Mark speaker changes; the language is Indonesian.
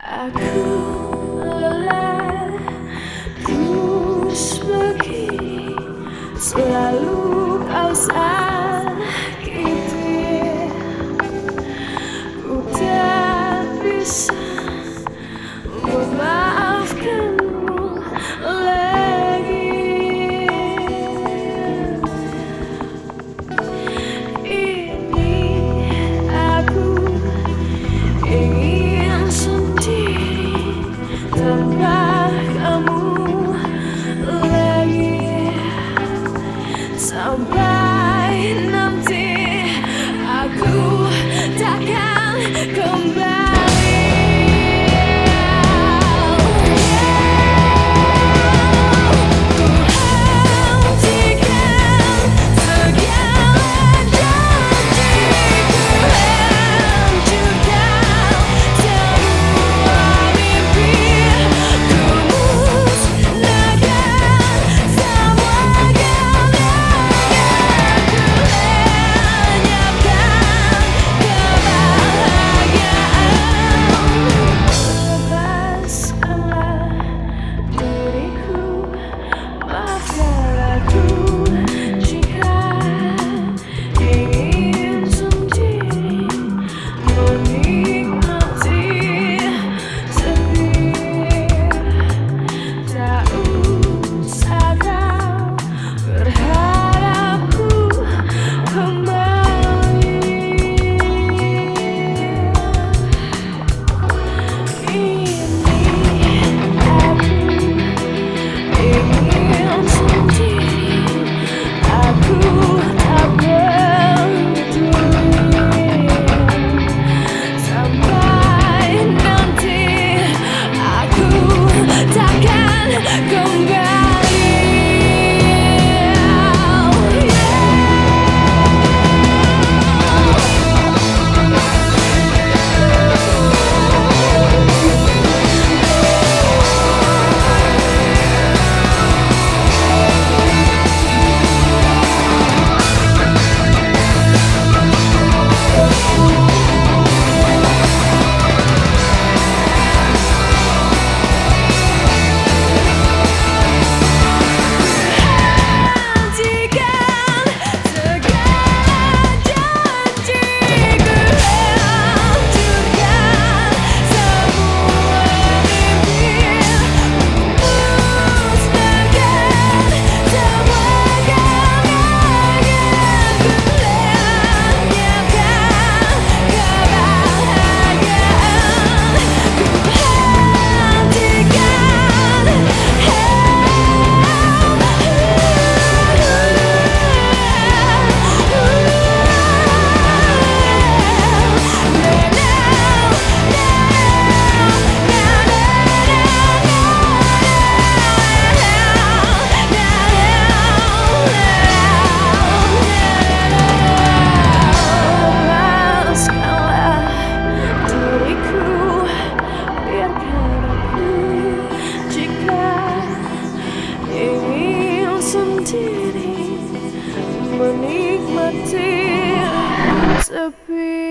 Speaker 1: Aku lelah, terus pergi selalu kau sakit. away. come back sendiri menikmati sepi